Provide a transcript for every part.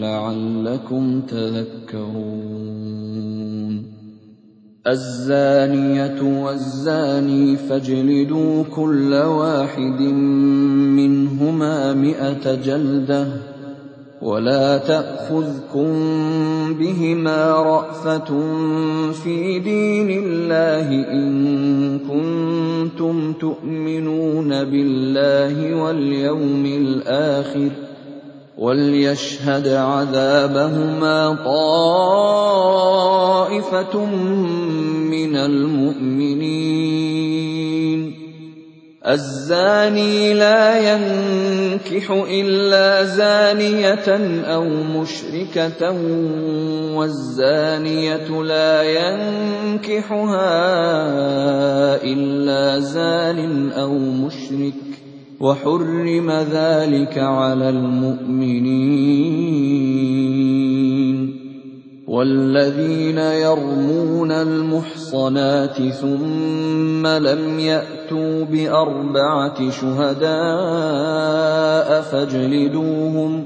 لعلكم تذكرون. الزانية والزاني فاجلدوا كل واحد منهما مئة جلدة ولا تأخذكم بهما رأفة في دين الله إن كنتم تؤمنون بالله واليوم الآخر ۖ وليشهد عذابهما طائفة من المؤمنين الزاني لا ينكح إلا زانية أو مشركة والزانية لا ينكحها إلا زان أو مشرك وحرم ذلك على المؤمنين والذين يرمون المحصنات ثم لم يأتوا بأربعة شهداء فاجلدوهم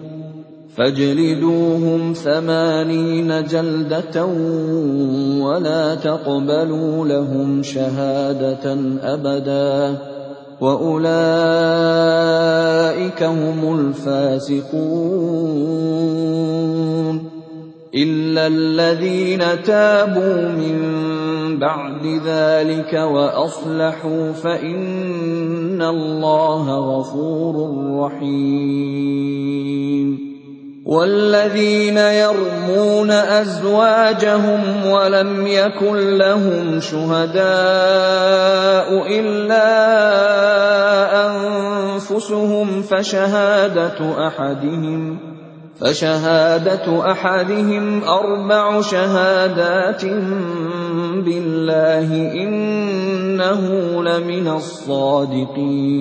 فاجلدوهم ثمانين جلدة ولا تقبلوا لهم شهادة أبدا وأولئك هم الفاسقون. إلا الذين تابوا من بعد ذلك وأصلحوا فإن الله غفور رحيم. والذين يرمون أزواجهم ولم يكن لهم شهداء إلا أنفسهم فشهادة أحدهم فشهادة أحدهم أربع شهادات بالله إنه لمن الصادقين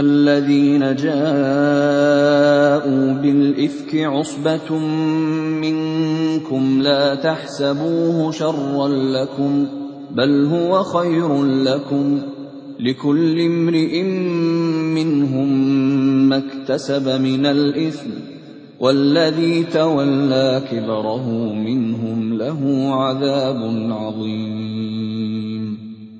الذين جاءوا بالإفك عصبة منكم لا تحسبوه شرا لكم بل هو خير لكم لكل امرئ منهم ما اكتسب من الإثم والذي تولى كبره منهم له عذاب عظيم.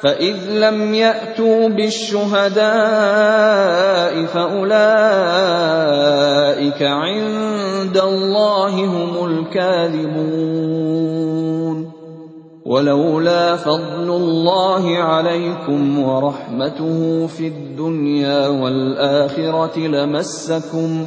فإذ لم يأتوا بالشهداء فأولئك عند الله هم الكاذبون ولولا فضل الله عليكم ورحمته في الدنيا والآخرة لمسكم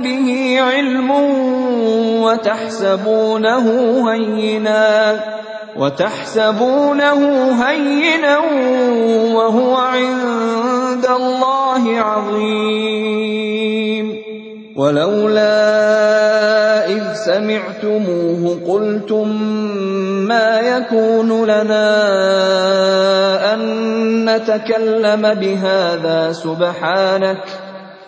به علم وتحسبونه هينا وتحسبونه هينا وهو عند الله عظيم. ولولا إذ سمعتموه قلتم ما يكون لنا أن نتكلم بهذا سبحانك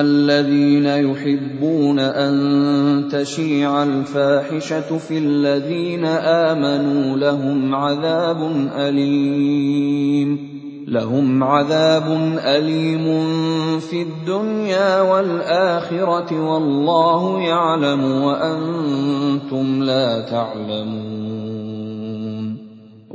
الذين يحبون أن تشيع الفاحشة في الذين آمنوا لهم عذاب أليم لهم عذاب أليم في الدنيا والآخرة والله يعلم وأنتم لا تعلمون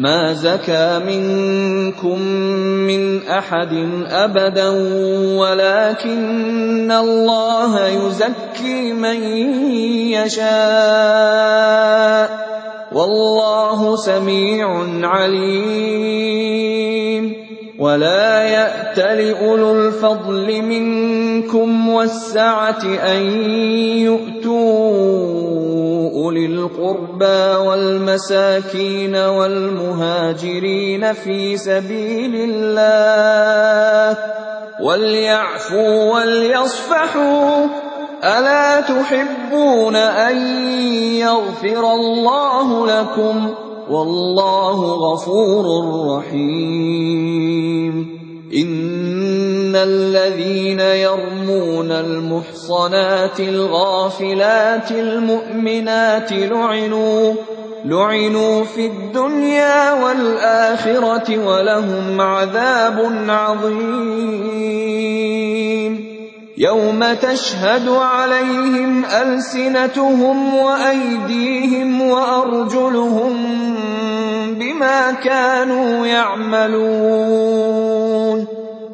ما زكى منكم من أحد أبدا ولكن الله يزكي من يشاء. والله سميع عليم. ولا يأت لأولو الفضل منكم والسعة أن يؤتوا اولي القربى والمساكين والمهاجرين في سبيل الله وليعفوا وليصفحوا الا تحبون ان يغفر الله لكم والله غفور رحيم ان الذين يرمون المحصنات الغافلات المؤمنات لعنوا لعنوا في الدنيا والاخره ولهم عذاب عظيم. يوم تشهد عليهم السنتهم وايديهم وارجلهم بما كانوا يعملون.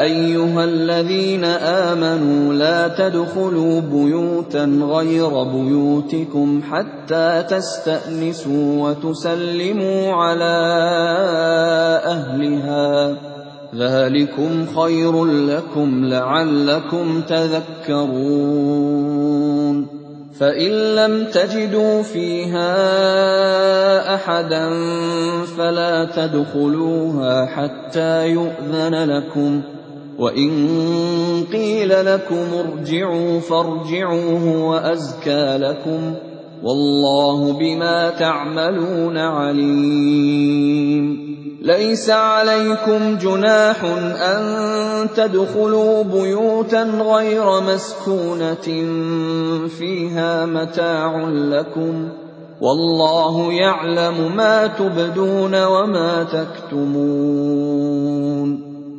أيها الذين آمنوا لا تدخلوا بيوتا غير بيوتكم حتى تستأنسوا وتسلموا على أهلها. ذلكم خير لكم لعلكم تذكرون. فإن لم تجدوا فيها أحدا فلا تدخلوها حتى يؤذن لكم. وإن قيل لكم ارجعوا فارجعوا هو أزكى لكم والله بما تعملون عليم. ليس عليكم جناح ان تدخلوا بيوتا غير مسكونه فيها متاع لكم والله يعلم ما تبدون وما تكتمون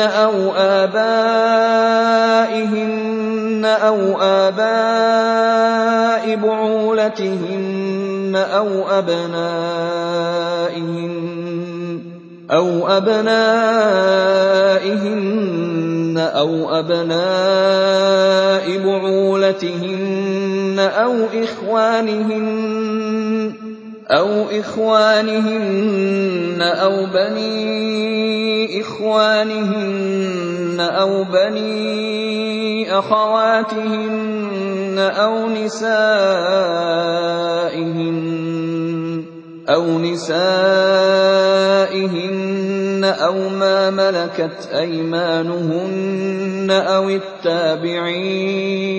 أو آبائهن أو آباء بعولتهن أو أبنائهن أو أبنائهن أو أبناء بعولتهن أو إخوانهن أو إخوانهن أو بني إخوانهن أو بني أخواتهن أو نسائهن أو نسائهن أو ما ملكت أيمانهن أو التابعين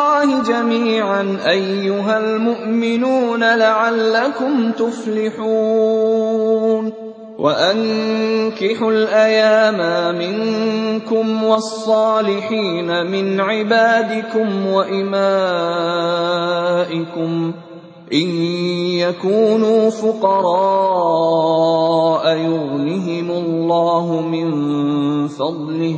جميعا أيها المؤمنون لعلكم تفلحون. وأنكحوا الأيام منكم والصالحين من عبادكم وإمائكم إن يكونوا فقراء يغنهم الله من فضله.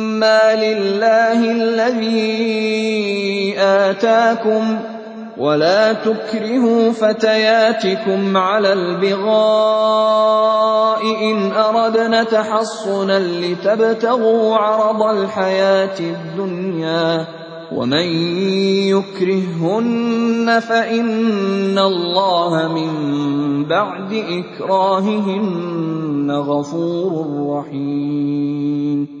لله الذي اتاكم ولا تكرهوا فتياتكم على البغاء إن أردنا تحصنا لتبتغوا عرض الحياة الدنيا ومن يكرههن فإن الله من بعد إكراههن غفور رحيم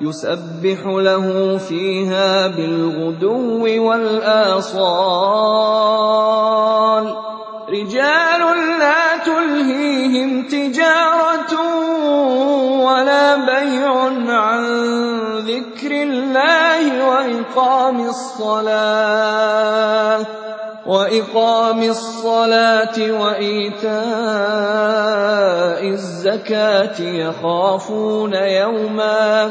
يسبح له فيها بالغدو والآصال. رجال لا تلهيهم تجارة ولا بيع عن ذكر الله وإقام الصلاة. وإقام الصلاة وإيتاء الزكاة يخافون يوماً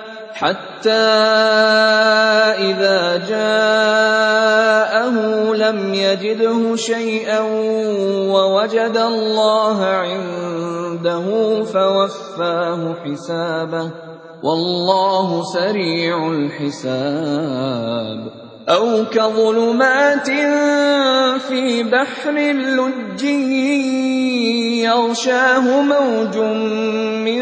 حتى إذا جاءه لم يجده شيئا ووجد الله عنده فوفاه حسابه والله سريع الحساب. أو كظلمات في بحر لج يغشاه موج من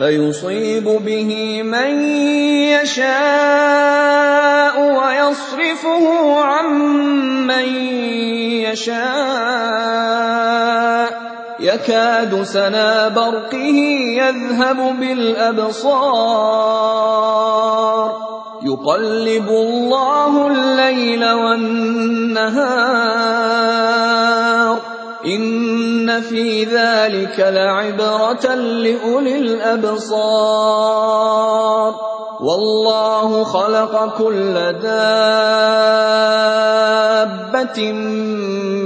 فيصيب به من يشاء ويصرفه عن من يشاء. يكاد سنا برقه يذهب بالأبصار. يقلب الله الليل والنهار. إِنَّ فِي ذَٰلِكَ لَعِبْرَةً لِّأُولِي الْأَبْصَارِ. وَاللَّهُ خَلَقَ كُلَّ دَابَّةٍ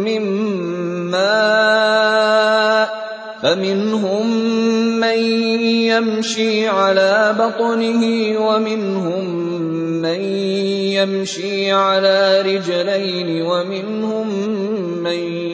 مِّن مَّاءٍ فَمِنْهُم مَّن يَمْشِي عَلَىٰ بَطْنِهِ وَمِنْهُم مَّن يَمْشِي عَلَىٰ رِجْلَيْنِ وَمِنْهُم مَّن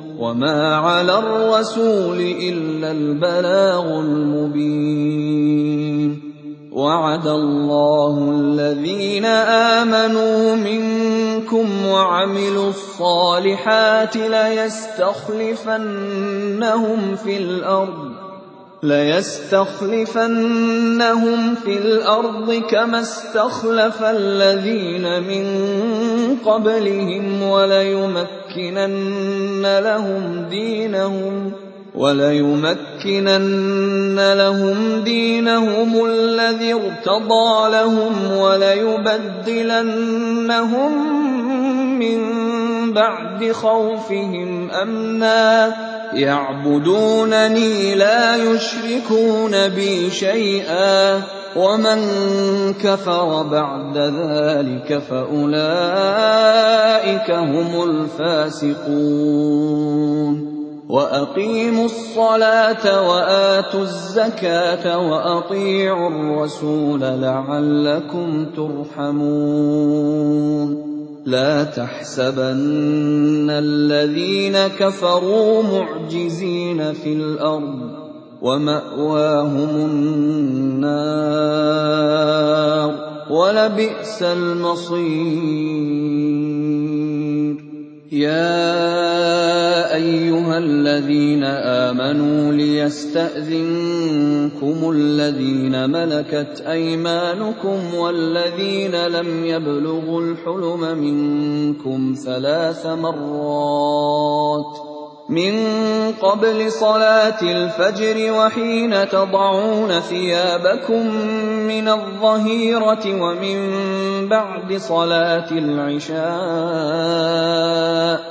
وَمَا عَلَى الرَّسُولِ إِلَّا الْبَلَاغُ الْمُبِينُ وَعَدَ اللَّهُ الَّذِينَ آمَنُوا مِنكُمْ وَعَمِلُوا الصَّالِحَاتِ لَيَسْتَخْلِفَنَّهُمْ فِي الْأَرْضِ كَمَا اسْتَخْلَفَ الَّذِينَ مِن قَبْلِهِمْ وَلَيُمَكِّنَنَّ لَهُمْ دِينَهُمُ الَّذِي ارْتَضَىٰ لَهُمْ وَلَيُبَدِّلَنَّهُم مِّن بَعْدِ خَوْفِهِمْ أَمْنًا ۚ يَعْبُدُونَنِي لَا يُشْرِكُونَ بِي شَيْئًا ۚ وَمَن كَفَرَ بَعْدَ ذَٰلِكَ فَأُولَٰئِكَ هُمُ الْفَاسِقُونَ. وَأَقِيمُوا الصَّلَاةَ وَآتُوا الزَّكَاةَ وَأَطِيعُوا الرَّسُولَ لَعَلَّكُمْ تُرْحَمُونَ. لَا تَحْسَبَنَّ الَّذِينَ كَفَرُوا مُعْجِزِينَ فِي الْأَرْضِ ۚ وَمَأْوَاهُمُ النَّارُ ۖ وَلَبِئْسَ الْمَصِيرُ. يَا أَيُّهَا الَّذِينَ آمَنُوا لِيَسْتَأْذِنكُمُ الَّذِينَ مَلَكَتْ أَيْمَانُكُمْ وَالَّذِينَ لَمْ يَبْلُغُوا الْحُلُمَ مِنكُمْ ثَلَاثَ مَرَّاتٍ مِّن قَبْلِ صَلَاةِ الْفَجْرِ وَحِينَ تَضَعُونَ ثِيَابَكُم مِّنَ الظَّهِيرَةِ وَمِن بَعْدِ صَلَاةِ الْعِشَاءِ ۚ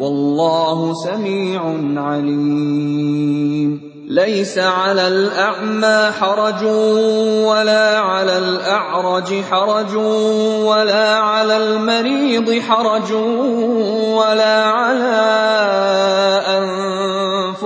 والله سميع عليم. ليس على الأعمى حرج ولا على الأعرج حرج ولا على المريض حرج ولا على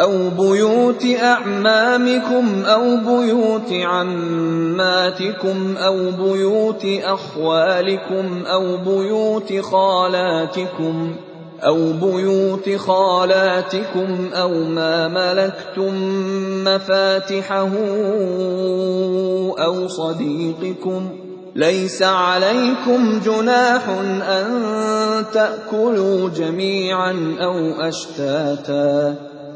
أو بيوت أعمامكم أو بيوت عماتكم أو بيوت أخوالكم أو بيوت خالاتكم أو بيوت خالاتكم أو ما ملكتم مفاتحه أو صديقكم ليس عليكم جناح أن تأكلوا جميعا أو أشتاتا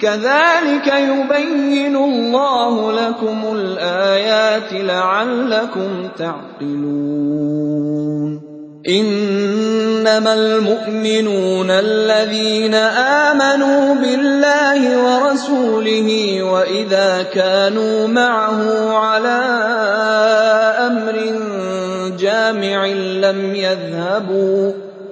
كَذَٰلِكَ يُبَيِّنُ اللَّهُ لَكُمُ الْآيَاتِ لَعَلَّكُمْ تَعْقِلُونَ. إِنَّمَا الْمُؤْمِنُونَ الَّذِينَ آمَنُوا بِاللَّهِ وَرَسُولِهِ وَإِذَا كَانُوا مَعَهُ عَلَىٰ أَمْرٍ جَامِعٍ لَّمْ يَذْهَبُوا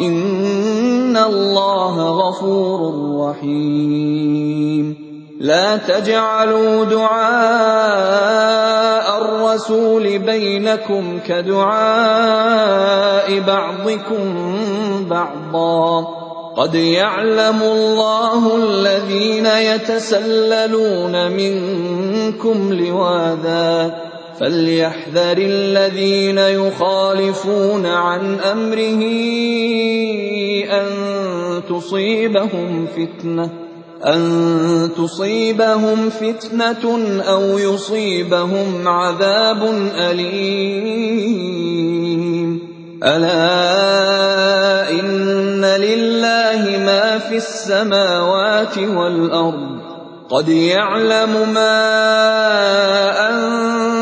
إِنَّ اللَّهَ غَفُورٌ رَّحِيمٌ. لَا تَجْعَلُوا دُعَاءَ الرَّسُولِ بَيْنَكُمْ كَدُعَاءِ بَعْضِكُم بَعْضًا. قَدْ يَعْلَمُ اللَّهُ الَّذِينَ يَتَسَلَّلُونَ مِنكُمْ لِوَاذًا. فليحذر الذين يخالفون عن أمره أن تصيبهم فتنة أن تصيبهم فتنة أو يصيبهم عذاب أليم. ألا إن لله ما في السماوات والأرض قد يعلم ما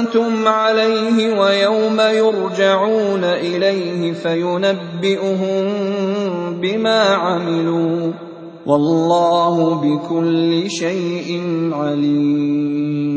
أنتم عليه ويوم يرجعون إليه فينبئهم بما عملوا والله بكل شيء عليم